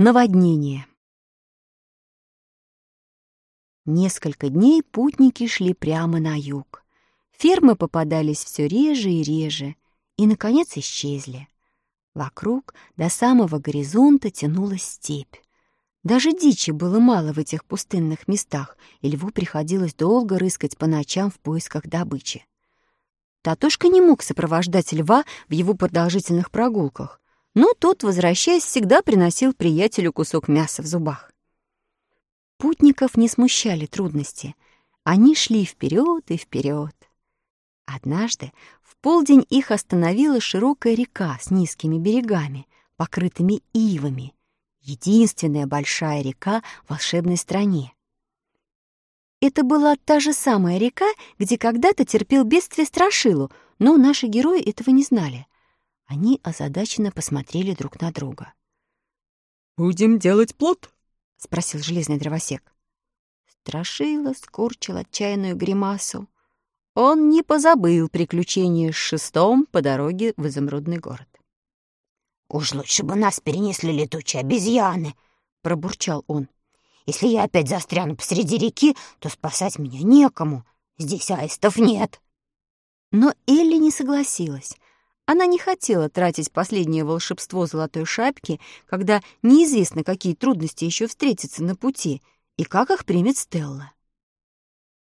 Наводнение. Несколько дней путники шли прямо на юг. Фермы попадались все реже и реже, и, наконец, исчезли. Вокруг до самого горизонта тянулась степь. Даже дичи было мало в этих пустынных местах, и льву приходилось долго рыскать по ночам в поисках добычи. Татушка не мог сопровождать льва в его продолжительных прогулках, но тот, возвращаясь, всегда приносил приятелю кусок мяса в зубах. Путников не смущали трудности. Они шли вперед и вперед. Однажды в полдень их остановила широкая река с низкими берегами, покрытыми ивами, единственная большая река в волшебной стране. Это была та же самая река, где когда-то терпел бедствие Страшилу, но наши герои этого не знали. Они озадаченно посмотрели друг на друга. «Будем делать плод?» — спросил железный дровосек. Страшила скорчил отчаянную гримасу. Он не позабыл приключения с шестом по дороге в изумрудный город. «Уж лучше бы нас перенесли летучие обезьяны!» — пробурчал он. «Если я опять застряну посреди реки, то спасать меня некому. Здесь аистов нет». Но Элли не согласилась. Она не хотела тратить последнее волшебство золотой шапки, когда неизвестно, какие трудности еще встретятся на пути и как их примет Стелла.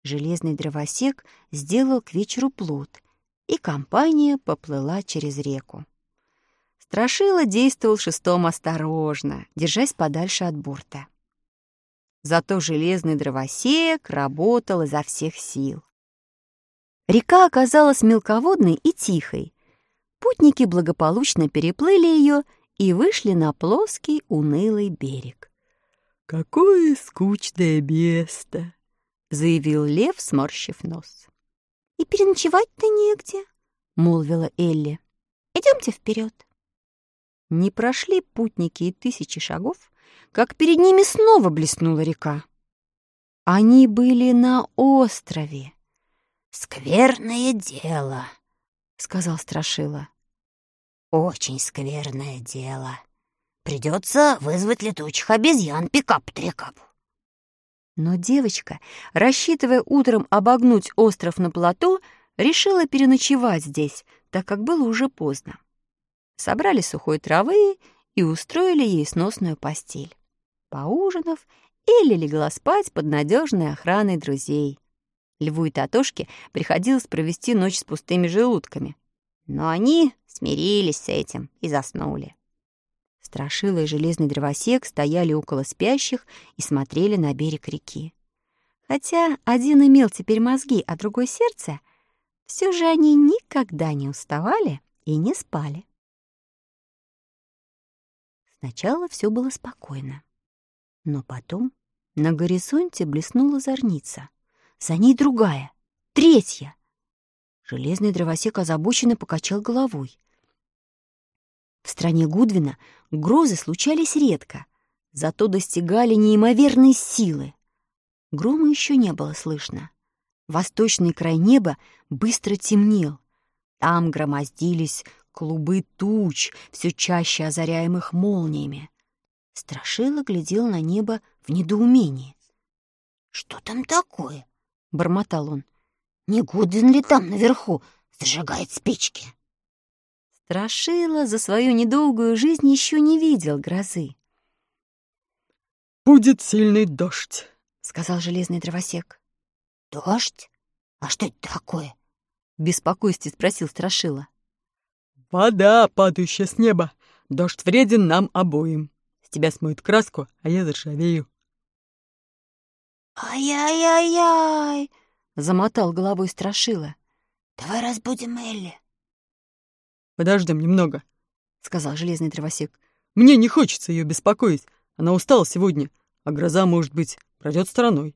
Железный дровосек сделал к вечеру плод, и компания поплыла через реку. Страшила действовал шестом осторожно, держась подальше от борта. Зато железный дровосек работал изо всех сил. Река оказалась мелководной и тихой. Путники благополучно переплыли ее и вышли на плоский унылый берег. «Какое скучное место!» — заявил лев, сморщив нос. «И переночевать-то негде», — молвила Элли. «Идемте вперед. Не прошли путники и тысячи шагов, как перед ними снова блеснула река. Они были на острове. «Скверное дело», — сказал Страшила. «Очень скверное дело. Придется вызвать летучих обезьян пикап-трекап». Но девочка, рассчитывая утром обогнуть остров на плоту, решила переночевать здесь, так как было уже поздно собрали сухой травы и устроили ей сносную постель. Поужинав, Элли легла спать под надежной охраной друзей. Льву и Татошке приходилось провести ночь с пустыми желудками. Но они смирились с этим и заснули. Страшила и железный дровосек стояли около спящих и смотрели на берег реки. Хотя один имел теперь мозги, а другой — сердце, все же они никогда не уставали и не спали. Сначала все было спокойно. Но потом на горизонте блеснула зорница. За ней другая, третья. Железный дровосек озабоченно покачал головой. В стране Гудвина грозы случались редко, зато достигали неимоверной силы. Грома еще не было слышно. Восточный край неба быстро темнел. Там громоздились клубы туч, все чаще озаряемых молниями. Страшила глядел на небо в недоумении. «Что там такое?» — бормотал он. «Не Гудвин ли там наверху зажигает спички?» Страшила за свою недолгую жизнь еще не видел грозы. «Будет сильный дождь», — сказал железный дровосек. «Дождь? А что это такое?» — в беспокойстве спросил Страшила. Вода, падающая с неба. Дождь вреден нам обоим. С тебя смоет краску, а я заржавею. «Ай-яй-яй-яй!» — замотал головой Страшила. «Давай разбудим Элли». «Подождем немного», — сказал железный дровосек. «Мне не хочется ее беспокоить. Она устала сегодня, а гроза, может быть, пройдет стороной».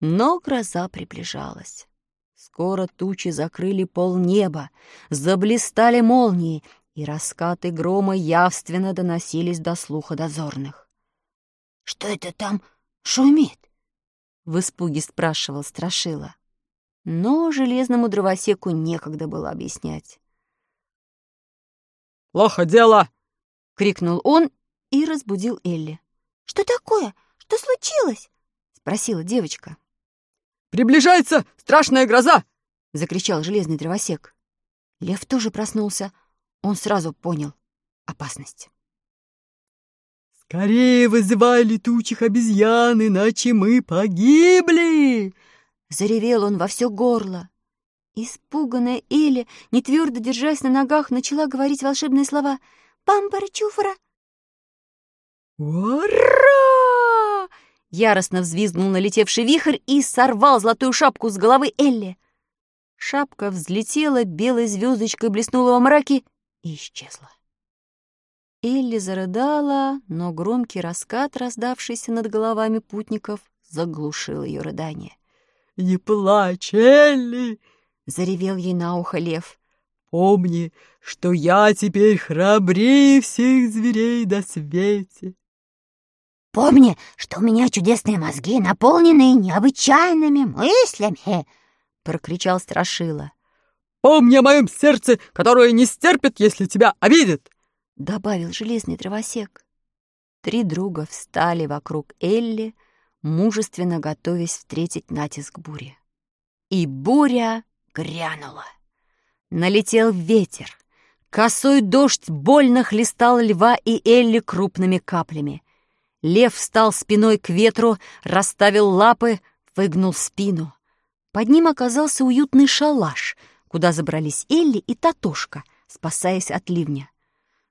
Но гроза приближалась. Скоро тучи закрыли полнеба, заблистали молнии, и раскаты грома явственно доносились до слуха дозорных. «Что это там шумит?» — в испуге спрашивал Страшила. Но железному дровосеку некогда было объяснять. «Плохо дело!» — крикнул он и разбудил Элли. «Что такое? Что случилось?» — спросила девочка. «Приближается страшная гроза!» — закричал железный дровосек. Лев тоже проснулся. Он сразу понял опасность. «Скорее вызывай летучих обезьян, иначе мы погибли!» Заревел он во все горло. Испуганная Эля, не твердо держась на ногах, начала говорить волшебные слова «Пампара-чуфара». «Ура!» Яростно взвизгнул налетевший вихрь и сорвал золотую шапку с головы Элли. Шапка взлетела, белой звездочкой блеснула во мраке и исчезла. Элли зарыдала, но громкий раскат, раздавшийся над головами путников, заглушил ее рыдание. «Не плачь, Элли!» — заревел ей на ухо лев. «Помни, что я теперь храбрее всех зверей на свете!» «Помни, что у меня чудесные мозги, наполненные необычайными мыслями!» — прокричал Страшила. «Помни о моем сердце, которое не стерпит, если тебя обидят!» Добавил железный дровосек. Три друга встали вокруг Элли, мужественно готовясь встретить натиск бури. И буря грянула. Налетел ветер. Косой дождь больно хлестал льва и Элли крупными каплями. Лев встал спиной к ветру, расставил лапы, выгнул спину. Под ним оказался уютный шалаш, куда забрались Элли и Татошка, спасаясь от ливня.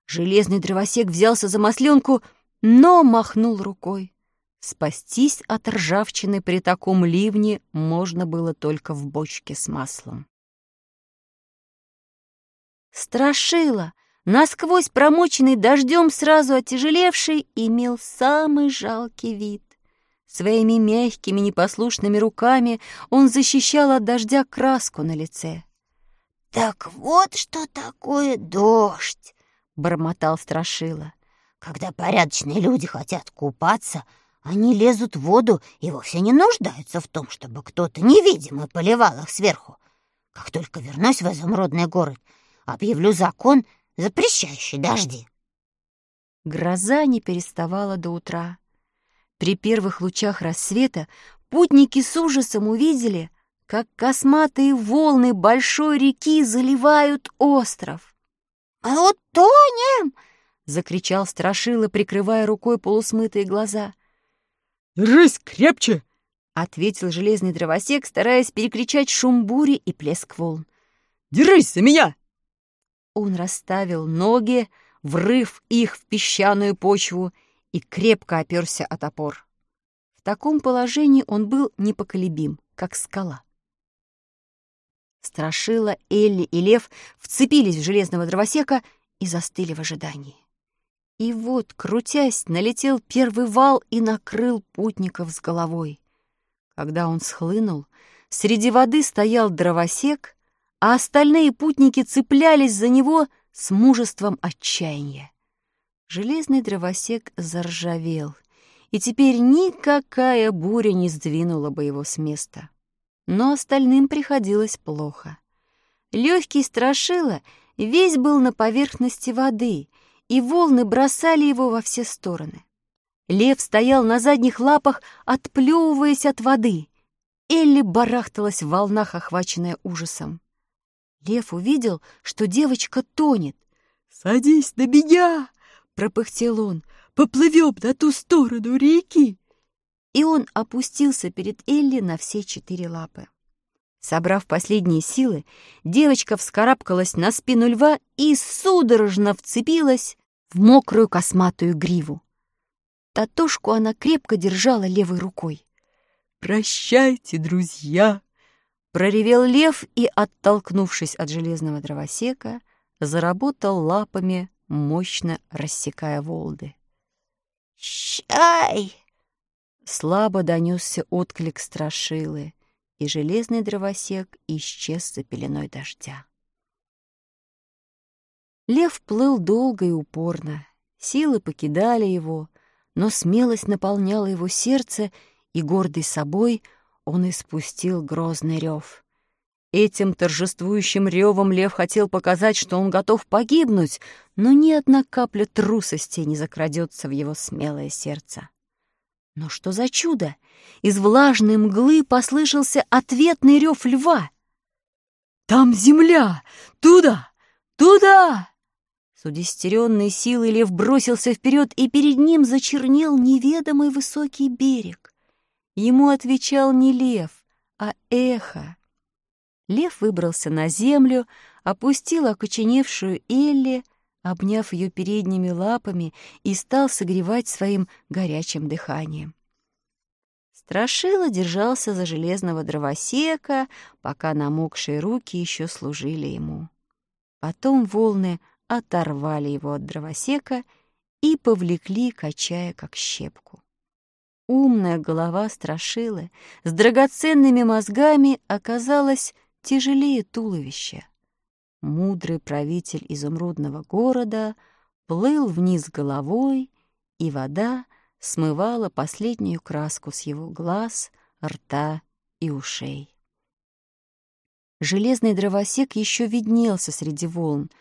Железный дровосек взялся за масленку, но махнул рукой. Спастись от ржавчины при таком ливне можно было только в бочке с маслом. Страшила, насквозь промоченный дождем сразу отяжелевший, имел самый жалкий вид. Своими мягкими непослушными руками он защищал от дождя краску на лице. «Так вот что такое дождь!» Бормотал Страшила. Когда порядочные люди хотят купаться, они лезут в воду и вовсе не нуждаются в том, чтобы кто-то невидимый поливал их сверху. Как только вернусь в изумрудный город, объявлю закон, запрещающий дожди. Гроза не переставала до утра. При первых лучах рассвета путники с ужасом увидели, как косматые волны большой реки заливают остров. «Мы утонем!» — закричал Страшила, прикрывая рукой полусмытые глаза. «Держись крепче!» — ответил железный дровосек, стараясь перекричать шум бури и плеск волн. «Держись за меня!» Он расставил ноги, врыв их в песчаную почву, и крепко оперся от опор. В таком положении он был непоколебим, как скала. Страшила, Элли и Лев вцепились в железного дровосека и застыли в ожидании. И вот, крутясь, налетел первый вал и накрыл путников с головой. Когда он схлынул, среди воды стоял дровосек, а остальные путники цеплялись за него с мужеством отчаяния. Железный дровосек заржавел, и теперь никакая буря не сдвинула бы его с места но остальным приходилось плохо. Легкий страшила весь был на поверхности воды, и волны бросали его во все стороны. Лев стоял на задних лапах, отплевываясь от воды. Элли барахталась в волнах, охваченная ужасом. Лев увидел, что девочка тонет. «Садись на меня!» — пропыхтел он. «Поплывем на ту сторону реки!» И он опустился перед Элли на все четыре лапы. Собрав последние силы, девочка вскарабкалась на спину льва и судорожно вцепилась в мокрую косматую гриву. Татушку она крепко держала левой рукой. «Прощайте, друзья!» Проревел лев и, оттолкнувшись от железного дровосека, заработал лапами, мощно рассекая волды. «Щай!» Слабо донесся отклик страшилы, и железный дровосек исчез за пеленой дождя. Лев плыл долго и упорно. Силы покидали его, но смелость наполняла его сердце, и, гордый собой, он испустил грозный рев. Этим торжествующим ревом лев хотел показать, что он готов погибнуть, но ни одна капля трусости не закрадется в его смелое сердце. Но что за чудо! Из влажной мглы послышался ответный рев льва. «Там земля! Туда! Туда!» С удестеренной силой лев бросился вперед, и перед ним зачернел неведомый высокий берег. Ему отвечал не лев, а эхо. Лев выбрался на землю, опустил окоченевшую Элли, обняв ее передними лапами и стал согревать своим горячим дыханием. Страшила держался за железного дровосека, пока намокшие руки еще служили ему. Потом волны оторвали его от дровосека и повлекли, качая как щепку. Умная голова Страшилы с драгоценными мозгами оказалась тяжелее туловища. Мудрый правитель изумрудного города плыл вниз головой, и вода смывала последнюю краску с его глаз, рта и ушей. Железный дровосек еще виднелся среди волн,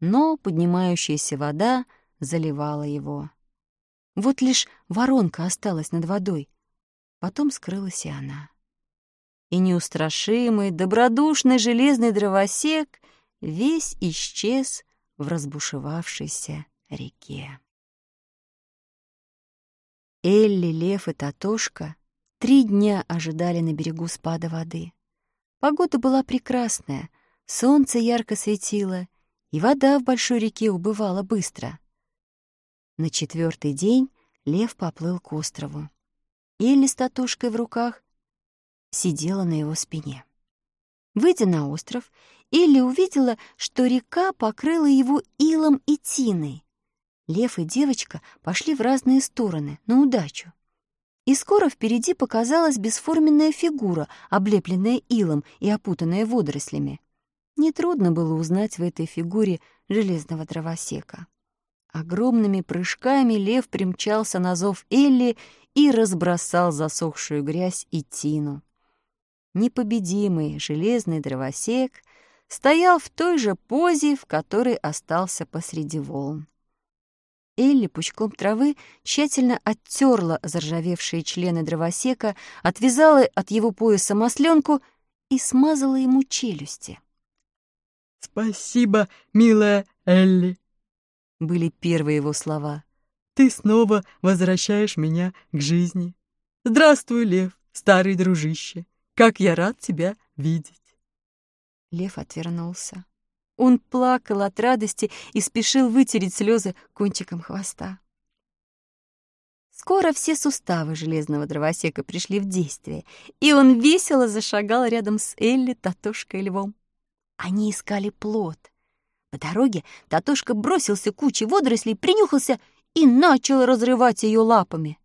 но поднимающаяся вода заливала его. Вот лишь воронка осталась над водой, потом скрылась и она и неустрашимый, добродушный железный дровосек весь исчез в разбушевавшейся реке. Элли, Лев и Татошка три дня ожидали на берегу спада воды. Погода была прекрасная, солнце ярко светило, и вода в большой реке убывала быстро. На четвертый день Лев поплыл к острову. Элли с Татошкой в руках сидела на его спине. Выйдя на остров, Элли увидела, что река покрыла его илом и тиной. Лев и девочка пошли в разные стороны, на удачу. И скоро впереди показалась бесформенная фигура, облепленная илом и опутанная водорослями. Нетрудно было узнать в этой фигуре железного дровосека. Огромными прыжками лев примчался на зов Элли и разбросал засохшую грязь и тину непобедимый железный дровосек стоял в той же позе, в которой остался посреди волн. Элли пучком травы тщательно оттерла заржавевшие члены дровосека, отвязала от его пояса масленку и смазала ему челюсти. «Спасибо, милая Элли», — были первые его слова. «Ты снова возвращаешь меня к жизни. Здравствуй, Лев, старый дружище. Как я рад тебя видеть!» Лев отвернулся. Он плакал от радости и спешил вытереть слезы кончиком хвоста. Скоро все суставы железного дровосека пришли в действие, и он весело зашагал рядом с Элли, Татошкой и Львом. Они искали плод. По дороге Татошка бросился кучей водорослей, принюхался и начал разрывать ее лапами.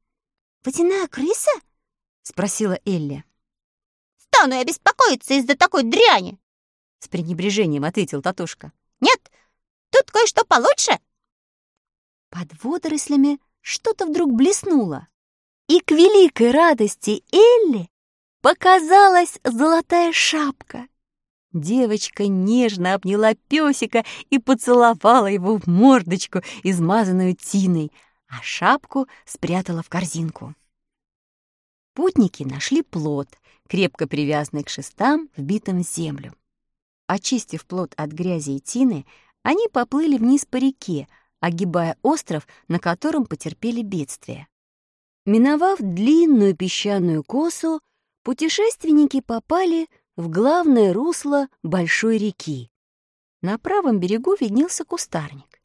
«Водяная крыса?» — спросила Элли стану я беспокоиться из-за такой дряни!» С пренебрежением ответил Татушка. «Нет, тут кое-что получше!» Под водорослями что-то вдруг блеснуло, и к великой радости Элли показалась золотая шапка. Девочка нежно обняла песика и поцеловала его в мордочку, измазанную тиной, а шапку спрятала в корзинку. Путники нашли плод, крепко привязанный к шестам, вбитым в землю. Очистив плод от грязи и тины, они поплыли вниз по реке, огибая остров, на котором потерпели бедствие. Миновав длинную песчаную косу, путешественники попали в главное русло большой реки. На правом берегу виднелся кустарник.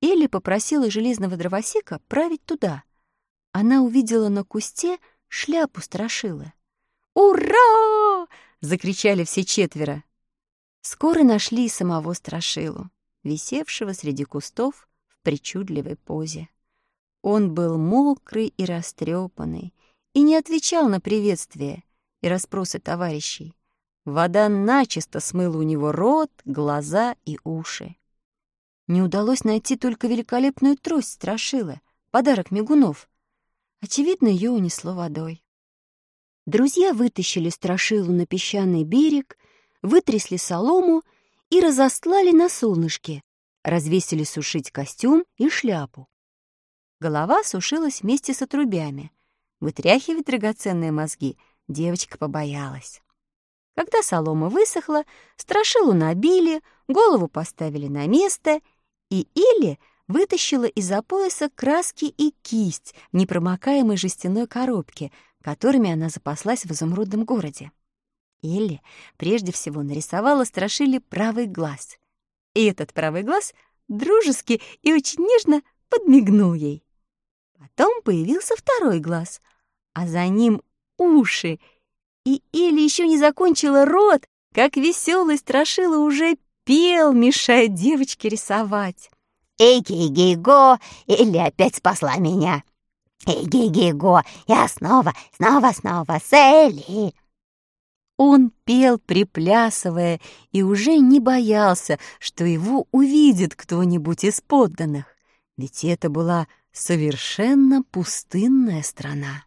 Элли попросила железного дровосека править туда. Она увидела на кусте шляпу страшила. «Ура!» — закричали все четверо. Скоро нашли самого страшилу, висевшего среди кустов в причудливой позе. Он был мокрый и растрепанный и не отвечал на приветствия и расспросы товарищей. Вода начисто смыла у него рот, глаза и уши. Не удалось найти только великолепную трость страшила, подарок мигунов. Очевидно, ее унесло водой. Друзья вытащили страшилу на песчаный берег, вытрясли солому и разостлали на солнышке, развесили сушить костюм и шляпу. Голова сушилась вместе с отрубями. Вытряхивать драгоценные мозги девочка побоялась. Когда солома высохла, страшилу набили, голову поставили на место, и Илли вытащила из-за пояса краски и кисть в непромокаемой жестяной коробке, которыми она запаслась в изумрудном городе. Элли прежде всего нарисовала страшили правый глаз. И этот правый глаз дружески и очень нежно подмигнул ей. Потом появился второй глаз, а за ним уши. И Элли еще не закончила рот, как веселый страшила уже пел, мешая девочке рисовать. Эй-гей-гей-го, Элли опять спасла меня. Эй-гей-гей-го, я снова, снова, снова с Элли. Он пел, приплясывая, и уже не боялся, что его увидит кто-нибудь из подданных, ведь это была совершенно пустынная страна.